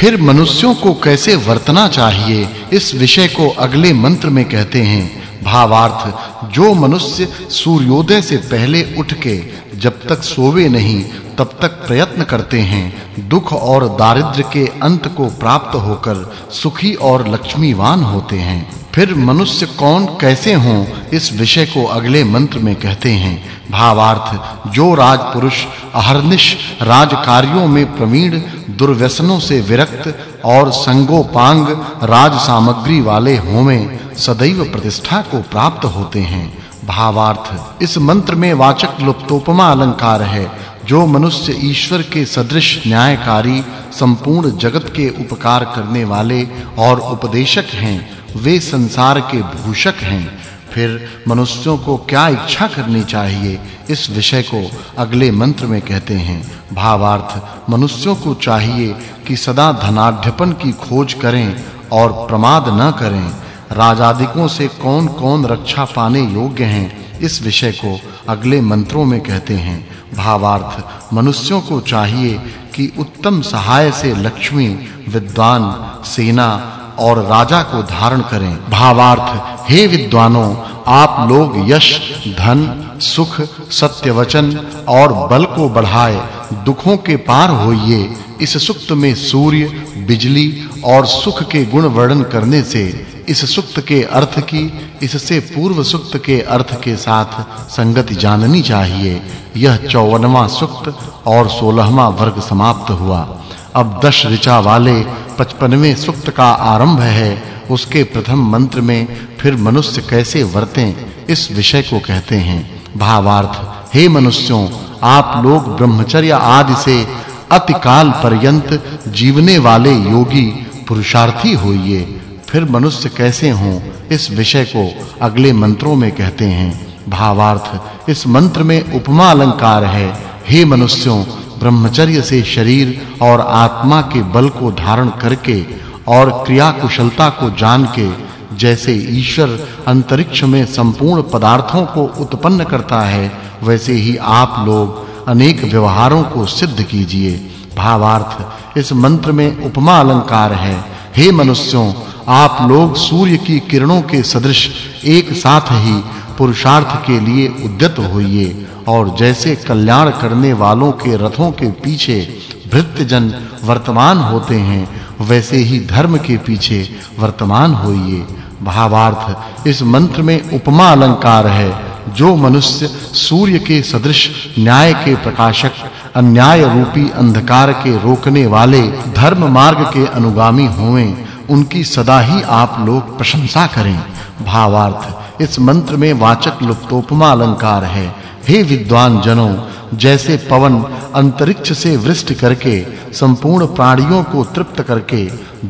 फिर मनुष्यों को कैसे वर्तना चाहिए? इस विषय को अगले मंत्र में कहते हैं। भावार्थ, जो मनुष्य सूर्योदय से पहले उठ के जब तक सोवे नहीं, तब तक प्रयत्न करते हैं, दुख और दारिद्र्य के अंत को प्राप्त होकर सुखी और लक्ष्मीवान होते हैं। फिर मनुष्य कौन कैसे हों, इस विषय को अगले मंत्र में कहते हैं। भावार्थ, जो राजपुरुष, अहरनिश, राजकार्यों में प्रवीण, दुर्व्यसनों से विरक्त और संगोपांग राज सामग्री वाले होवें, सदैव प्रतिष्ठा को प्राप्त होते हैं। भावार्थ, इस मंत्र में वाचक् लुप्तोपमा अलंकार है, जो मनुष्य ईश्वर के सदृश न्यायकारी, संपूर्ण जगत के उपकार करने वाले और उपदेशक हैं। वे संसार के भूषक हैं। फिर मनुष्यों को क्या इच्छा करनी चाहिए? इस विषय को अगले मंत्र में कहते हैं। भावार्थ, मनुष्यों को चाहिए कि सदा धनाढ्यपन की खोज करें और प्रमाद न करें। राजादिकों से कौन-कौन रक्षा पाने योग्य हैं? इस विषय को अगले मंत्रों में कहते हैं। भावार्थ, मनुष्यों को चाहिए कि उत्तम सहाय से लक्ष्मी, विद्वान, सेना और राजा को धारण करें। भावार्थ, हे विद्वानों, आप लोग यश, धन, सुख सत्य वचन और बल को बढ़ाए, दुखों के पार होइए, इस सुक्त में सूर्य, बिजली और सुख के गुण वर्णन करने से, इस सुक्त के अर्थ की, इससे पूर्व सुक्त के अर्थ के साथ संगति जाननी चाहिए। यह 54वां सुक्त और 16वां वर्ग समाप्त हुआ। अब 10 ऋचा वाले 55वें सुक्त का आरंभ है, उसके प्रथम मंत्र में फिर मनुष्य कैसे वर्तें, इस विषय को कहते हैं। भावार्थ, हे मनुष्यों, आप लोग ब्रह्मचर्य आदि से अति काल पर्यंत जीवने वाले योगी पुरुषार्थी होइए, फिर मनुष्य कैसे हों, इस विषय को अगले मंत्रों में कहते हैं। भावार्थ, इस मंत्र में उपमा अलंकार है। हे मनुष्यों ब्रह्मचर्य से शरीर और आत्मा के बल को धारण करके और क्रिया कुशलता को जान के जैसे ईश्वर अंतरिक्ष में संपूर्ण पदार्थों को उत्पन्न करता है, वैसे ही आप लोग अनेक व्यवहारों को सिद्ध कीजिए। भावार्थ, इस मंत्र में उपमा अलंकार है। हे मनुष्यों, आप लोग सूर्य की किरणों के सदृश एक साथ ही पुरुषार्थ के लिए उद्यत होइए और जैसे कल्याण करने वालों के रथों के पीछे भृत्यजन वर्तमान होते हैं, वैसे ही धर्म के पीछे वर्तमान होइए। भावार्थ, इस मंत्र में उपमा अलंकार है। जो मनुष्य सूर्य के सदृश, न्याय के प्रकाशक, अन्याय रूपी अंधकार के रोकने वाले धर्म मार्ग के अनुगामी होवें उनकी सदा ही आप लोग प्रशंसा करें। भावार्थ इस मंत्र में वाचक् लुप्तोपमा अलंकार है। हे विद्वान जनों, जैसे पवन अंतरिक्ष से वृष्टि करके, संपूर्ण प्राणियों को तृप्त करके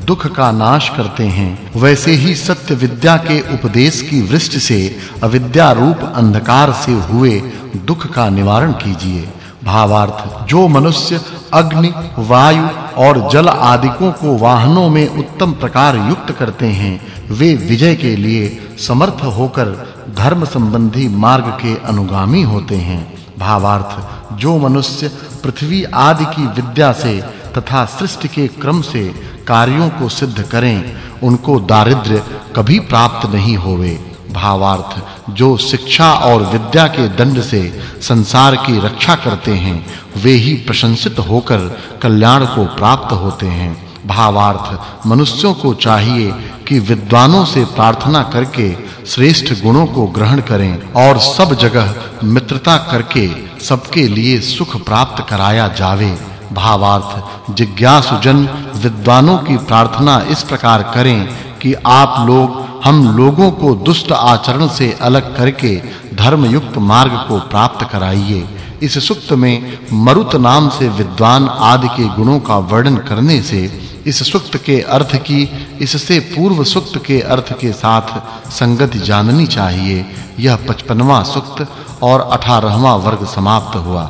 दुख का नाश करते हैं, वैसे ही सत्य विद्या के उपदेश की वृष्टि से अविद्या रूप अंधकार से हुए दुख का निवारण कीजिए। भावार्थ, जो मनुष्य अग्नि, वायु और जल आदिकों को वाहनों में उत्तम प्रकार युक्त करते हैं, वे विजय के लिए समर्थ होकर धर्म संबंधी मार्ग के अनुगामी होते हैं। भावार्थ, जो मनुष्य पृथ्वी आदि की विद्या से तथा सृष्टि के क्रम से कार्यों को सिद्ध करें, उनको दारिद्र्य कभी प्राप्त नहीं होवे। भावार्थ, जो शिक्षा और विद्या के दंड से संसार की रक्षा करते हैं, वे ही प्रशंसित होकर कल्याण को प्राप्त होते हैं। भावार्थ, मनुष्यों को चाहिए कि विद्वानों से प्रार्थना करके श्रेष्ठ गुणों को ग्रहण करें और सब जगह मित्रता करके सबके लिए सुख प्राप्त कराया जावे। भावार्थ जिज्ञासु जन विद्वानों की प्रार्थना इस प्रकार करें कि आप लोग हम लोगों को दुष्ट आचरण से अलग करके धर्म युक्त मार्ग को प्राप्त कराइए। इस सुक्त में मरुत नाम से विद्वान आदि के गुणों का वर्णन करने से इस सुक्त के अर्थ की, इससे पूर्व सुक्त के अर्थ के साथ संगति जाननी चाहिए। यह 55वां सुक्त और 18वां वर्ग समाप्त हुआ।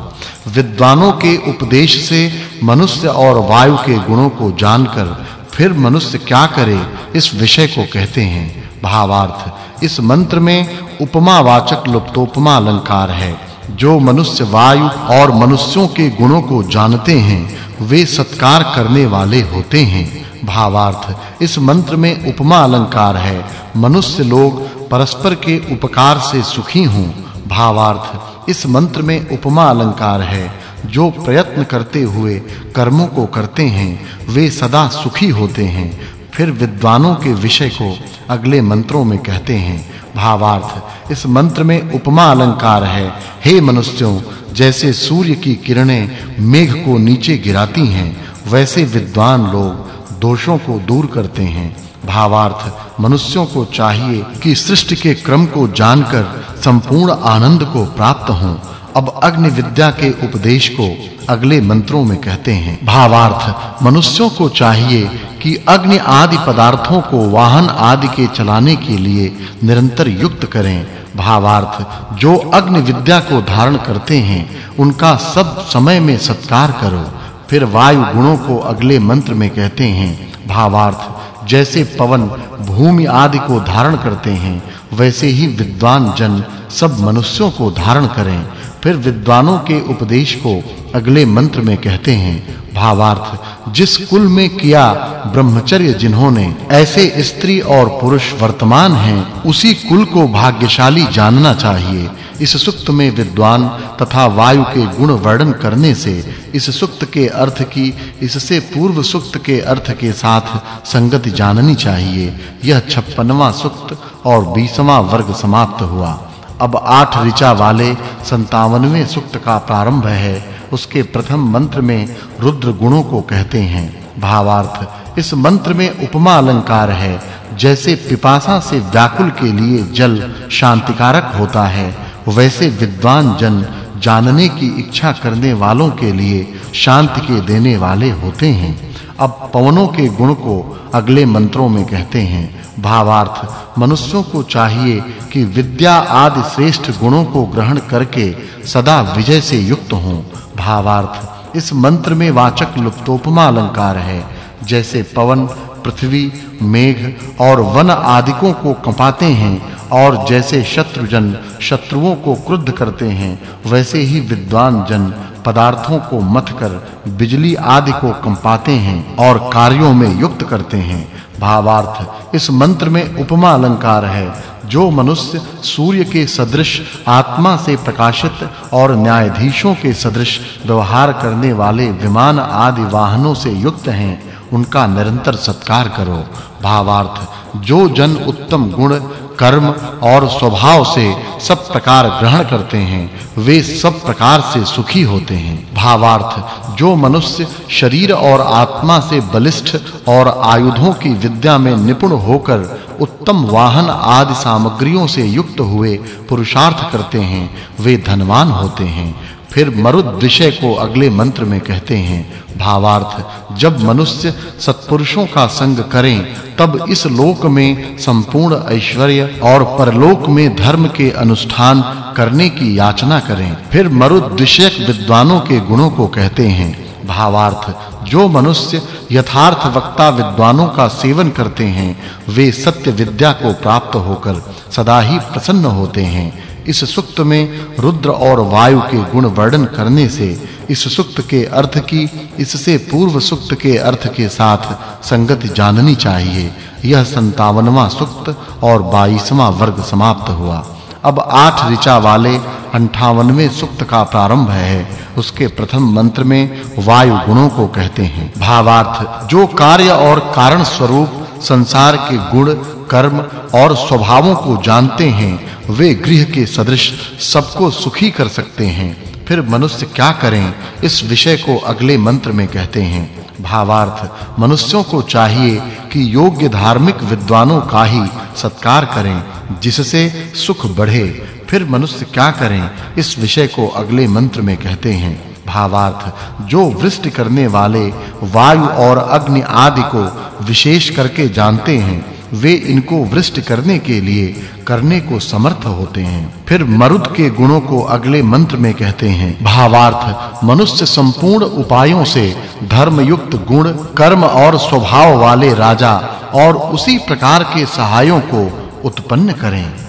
विद्वानों के उपदेश से मनुष्य और वायु के गुणों को जानकर फिर मनुष्य क्या करे, इस विषय को कहते हैं। भावार्थ, इस मंत्र में उपमावाचक लुप्तोपमा अलंकार है। जो मनुष्य वायु और मनुष्यों के गुणों को जानते हैं, वे सत्कार करने वाले होते हैं। भावार्थ, इस मंत्र में उपमा अलंकार है। मनुष्य लोग परस्पर के उपकार से सुखी हों। भावार्थ, इस मंत्र में उपमा अलंकार है। जो प्रयत्न करते हुए कर्मों को करते हैं, वे सदा सुखी होते हैं। फिर विद्वानों के विषय को अगले मंत्रों में कहते हैं। भावार्थ, इस मंत्र में उपमा अलंकार है। हे मनुष्यों, जैसे सूर्य की किरणें मेघ को नीचे गिराती हैं, वैसे विद्वान लोग दोषों को दूर करते हैं। भावार्थ, मनुष्यों को चाहिए कि सृष्टि के क्रम को जानकर संपूर्ण आनंद को प्राप्त हों। अब अग्नि विद्या के उपदेश को अगले मंत्रों में कहते हैं। भावार्थ, मनुष्यों को चाहिए कि अग्नि आदि पदार्थों को वाहन आदि के चलाने के लिए निरंतर युक्त करें। भावार्थ, जो अग्नि विद्या को धारण करते हैं, उनका सब समय में सत्कार करो। फिर वायु गुणों को अगले मंत्र में कहते हैं। भावार्थ, जैसे पवन भूमि आदि को धारण करते हैं, वैसे ही विद्वान जन सब मनुष्यों को धारण करें। फिर विद्वानों के उपदेश को अगले मंत्र में कहते हैं, भावार्थ, जिस कुल में किया ब्रह्मचर्य जिन्होंने, ऐसे स्त्री और पुरुष वर्तमान हैं, उसी कुल को भाग्यशाली जानना चाहिए। इस सुक्त में विद्वान तथा वायु के गुण वर्णन करने से, इस सुक्त के अर्थ की, इससे पूर्व सुक्त के अर्थ के साथ संगति जाननी चाहिए। यह 56वां सुक्त और 20वां वर्ग समाप्त हुआ। अब आठ ऋचा वाले 57वें सूक्त का प्रारंभ है। उसके प्रथम मंत्र में रुद्र गुणों को कहते हैं। भावार्थ, इस मंत्र में उपमा अलंकार है, जैसे पिपासा से व्याकुल के लिए जल शांतिकारक होता है, वैसे विद्वान जन जानने की इच्छा करने वालों के लिए शांति के देने वाले होते हैं। अब पवनों के गुण को अगले मंत्रों में कहते हैं, भावार्थ, मनुष्यों को चाहिए कि विद्या आदि श्रेष्ठ गुणों को ग्रहण करके सदा विजय से युक्त हों। भावार्थ, इस मंत्र में वाचक् लुप्तोपमा अलंकार है, जैसे पवन, पृथ्वी, मेघ और वन आदिकों को कंपाते हैं और जैसे शत्रुजन शत्रुओं को क्रुद्ध करते हैं, वैसे ही विद्वान जन पदार्थों को मथकर, बिजली आदि को कंपाते हैं और कार्यों में युक्त करते हैं। भावार्थ, इस मंत्र में उपमा अलंकार है, जो मनुष्य सूर्य के सदृश, आत्मा से प्रकाशित और न्यायाधीशों के सदृश, व्यवहार करने वाले विमान आदि वाहनों से युक्त हैं, उनका निरंतर सत्कार करो। भावार्थ, जो जन उत्तम गुण कर्म और स्वभाव से सब प्रकार ग्रहण करते हैं, वे सब प्रकार से सुखी होते हैं। भावार्थ, जो मनुष्य शरीर और आत्मा से बलिष्ठ और आयुधों की विद्या में निपुण होकर उत्तम वाहन आदि सामग्रियों से युक्त हुए पुरुषार्थ करते हैं, वे धनवान होते हैं। फिर मरुद विषय को अगले मंत्र में कहते हैं, भावार्थ, जब मनुष्य सत्पुरुषों का संग करें, तब इस लोक में संपूर्ण ऐश्वर्य और परलोक में धर्म के अनुष्ठान करने की याचना करें। फिर मरुद विषयक विद्वानों के गुणों को कहते हैं, भावार्थ, जो मनुष्य यथार्थ वक्ता विद्वानों का सेवन करते हैं, वे सत्य विद्या को प्राप्त होकर सदा ही प्रसन्न होते हैं। इस सुक्त में रुद्र और वायु के गुण वर्णन करने से इस सुक्त के अर्थ की, इससे पूर्व सुक्त के अर्थ के साथ संगति जाननी चाहिए। यह 57वां सुक्त और 22वां वर्ग समाप्त हुआ। अब आठ ऋचा वाले 58वें सुक्त का प्रारंभ है। उसके प्रथम मंत्र में वायु गुणों को कहते हैं। भावार्थ, जो कार्य और कारण स्वरूप संसार के गुण, कर्म और स्वभावों को जानते हैं, वे गृह के सदृश सबको सुखी कर सकते हैं। फिर मनुष्य क्या करें? इस विषय को अगले मंत्र में कहते हैं। भावार्थ, मनुष्यों को चाहिए कि योग्य धार्मिक विद्वानों का ही सत्कार करें, जिससे सुख बढ़े। फिर मनुष्य क्या करें? इस विषय को अगले मंत्र में कहते हैं। भावार्थ, जो वृष्टि करने वाले, वायु और अग्नि आदि को विशेष करके जानते हैं, वे इनको वृष्ट करने के लिए, करने को समर्थ होते हैं। फिर मरुद के गुणों को अगले मंत्र में कहते हैं, भावार्थ, मनुष्य संपूर्ण उपायों से धर्म युक्त गुण, कर्म और स्वभाव वाले राजा और उसी प्रकार के सहायों को उत्पन्न करें।